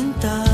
心的。